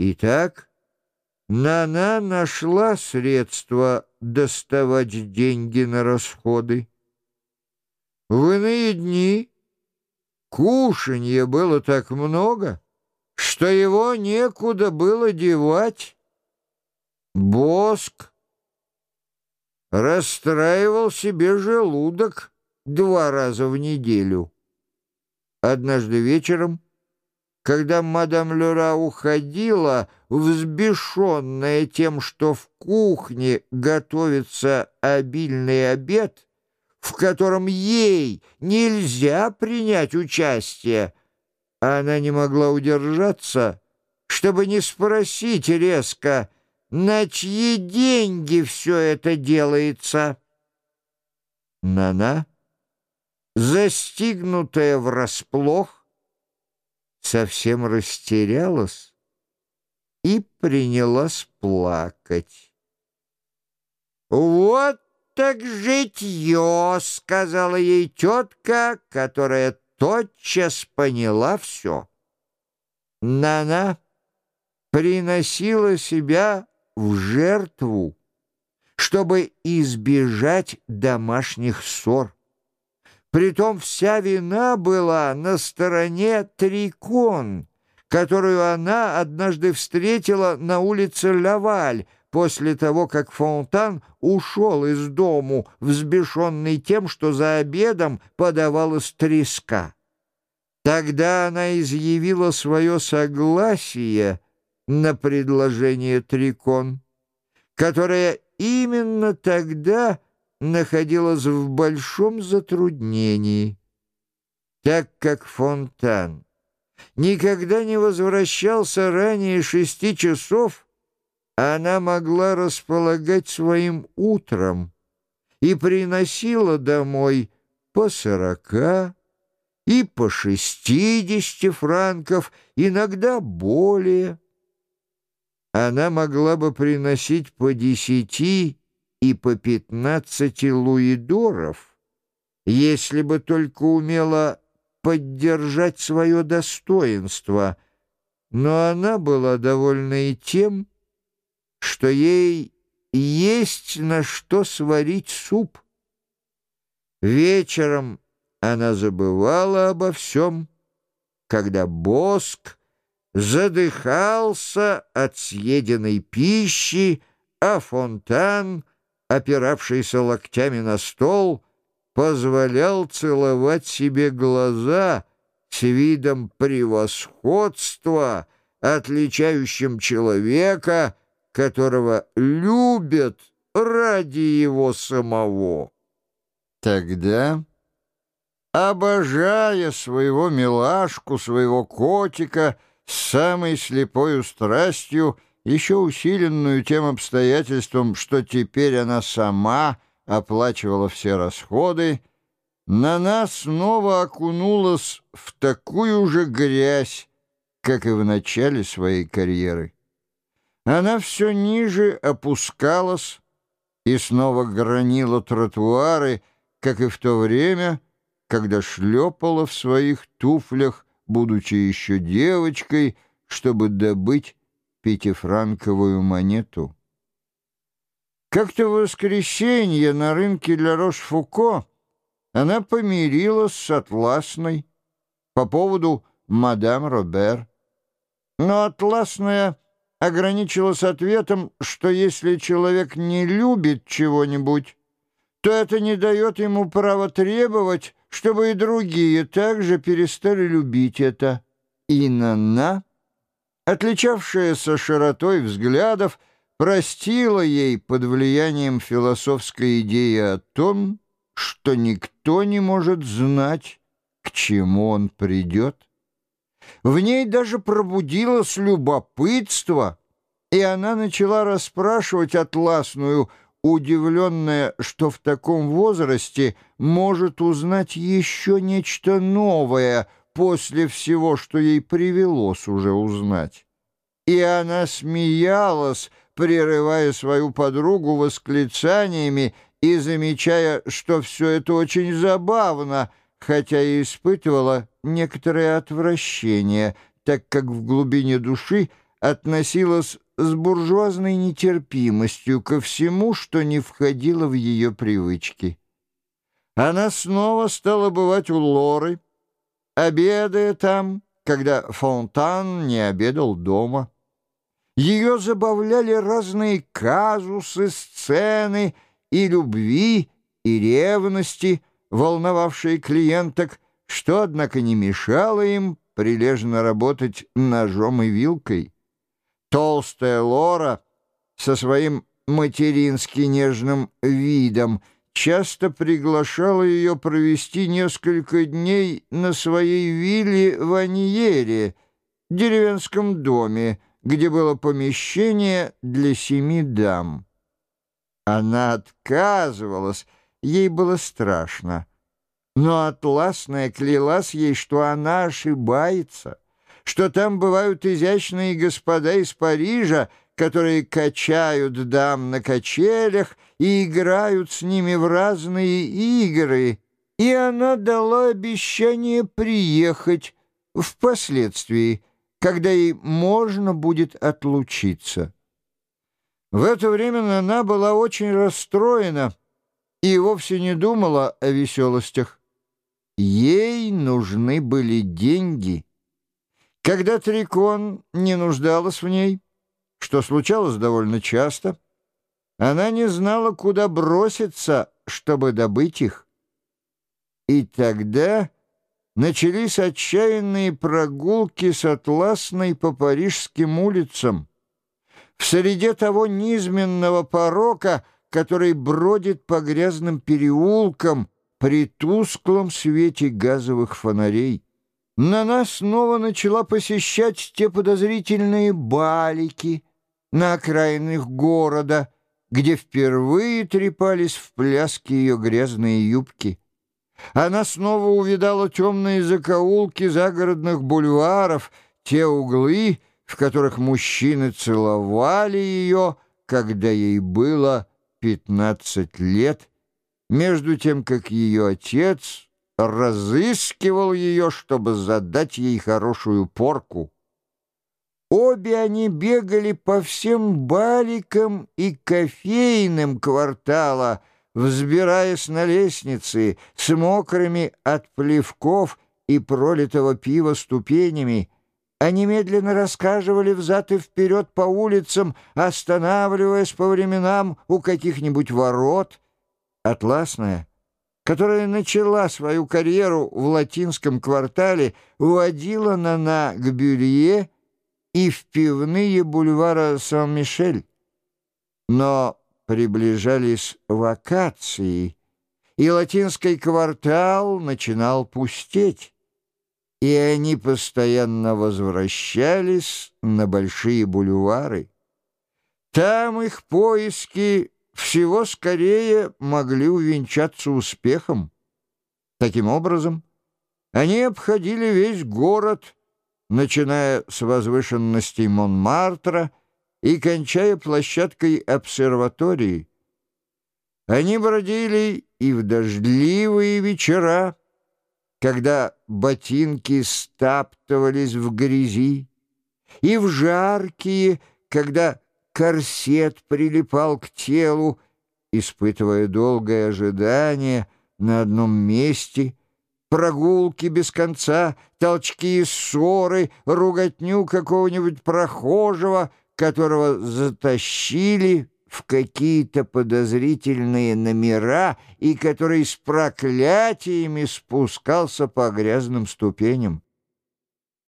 Итак, Нана нашла средства доставать деньги на расходы. В иные дни кушанья было так много, что его некуда было девать. Боск расстраивал себе желудок два раза в неделю. Однажды вечером, когда мадам Лера уходила, взбешенная тем, что в кухне готовится обильный обед, в котором ей нельзя принять участие, она не могла удержаться, чтобы не спросить резко, на чьи деньги все это делается. Нана, застигнутая врасплох, совсем растерялась и принялась плакать. «Вот так житье!» — сказала ей тетка, которая тотчас поняла все. Нана приносила себя в жертву, чтобы избежать домашних ссор. Притом вся вина была на стороне Трикон, которую она однажды встретила на улице Лаваль, после того, как Фонтан ушел из дому, взбешенный тем, что за обедом подавалась треска. Тогда она изъявила свое согласие на предложение Трикон, которое именно тогда находилась в большом затруднении, так как Фонтан никогда не возвращался ранее шести часов, она могла располагать своим утром и приносила домой по сорока и по шестидесяти франков, иногда более. Она могла бы приносить по десяти и по пятнадцати луидоров, если бы только умела поддержать свое достоинство, но она была довольна и тем, что ей есть на что сварить суп. Вечером она забывала обо всем, когда Боск задыхался от съеденной пищи, а Фонтан, опиравшийся локтями на стол, позволял целовать себе глаза с видом превосходства, отличающим человека — которого любят ради его самого. Тогда, обожая своего милашку, своего котика, с самой слепою страстью, еще усиленную тем обстоятельством, что теперь она сама оплачивала все расходы, на нас снова окунулась в такую же грязь, как и в начале своей карьеры. Она все ниже опускалась и снова гранила тротуары, как и в то время, когда шлепала в своих туфлях, будучи еще девочкой, чтобы добыть пятифранковую монету. Как-то в воскресенье на рынке для Рош-Фуко она помирилась с Атласной по поводу мадам Робер. Но Атласная ограничилась ответом, что если человек не любит чего-нибудь, то это не дает ему права требовать, чтобы и другие также перестали любить это. И Нана, отличавшаяся широтой взглядов, простила ей под влиянием философской идеи о том, что никто не может знать, к чему он придет. В ней даже пробудилось любопытство, и она начала расспрашивать Атласную, удивленная, что в таком возрасте может узнать еще нечто новое после всего, что ей привелось уже узнать. И она смеялась, прерывая свою подругу восклицаниями и замечая, что все это очень забавно — хотя и испытывала некоторое отвращение, так как в глубине души относилась с буржуазной нетерпимостью ко всему, что не входило в ее привычки. Она снова стала бывать у Лоры, обедая там, когда Фонтан не обедал дома. Ее забавляли разные казусы, сцены и любви, и ревности, волновавшие клиенток, что, однако, не мешало им прилежно работать ножом и вилкой. Толстая Лора со своим матерински нежным видом часто приглашала ее провести несколько дней на своей вилле в Аньере, деревенском доме, где было помещение для семи дам. Она отказывалась, ей было страшно. Но Атласная клялась ей, что она ошибается, что там бывают изящные господа из Парижа, которые качают дам на качелях и играют с ними в разные игры, и она дала обещание приехать впоследствии, когда ей можно будет отлучиться. В это время она была очень расстроена и вовсе не думала о веселостях. Ей нужны были деньги. Когда Трикон не нуждалась в ней, что случалось довольно часто, она не знала, куда броситься, чтобы добыть их. И тогда начались отчаянные прогулки с Атласной по парижским улицам. В среде того низменного порока, который бродит по грязным переулкам, при тусклом свете газовых фонарей. На нас снова начала посещать те подозрительные балики на окраинах города, где впервые трепались в пляске ее грязные юбки. Она снова увидала темные закоулки загородных бульваров, те углы, в которых мужчины целовали ее, когда ей было пятнадцать лет, между тем как ее отец разыскивал ее, чтобы задать ей хорошую порку. Обе они бегали по всем баликам и кофейным квартала, взбираясь на лестницы с мокрыми от плевков и пролитого пива ступенями. Они медленно рассказывали взад и вперед по улицам, останавливаясь по временам у каких-нибудь ворот — Атласная, которая начала свою карьеру в латинском квартале, уводила Нана к Бюлье и в пивные бульвара Сан-Мишель. Но приближались вакации, и латинский квартал начинал пустеть, и они постоянно возвращались на большие бульвары. Там их поиски всего скорее могли увенчаться успехом. Таким образом, они обходили весь город, начиная с возвышенностей Монмартра и кончая площадкой обсерватории. Они бродили и в дождливые вечера, когда ботинки стаптывались в грязи, и в жаркие, когда корсет прилипал к телу, испытывая долгое ожидание на одном месте, прогулки без конца, толчки и ссоры, руготню какого-нибудь прохожего, которого затащили в какие-то подозрительные номера и который с проклятиями спускался по грязным ступеням.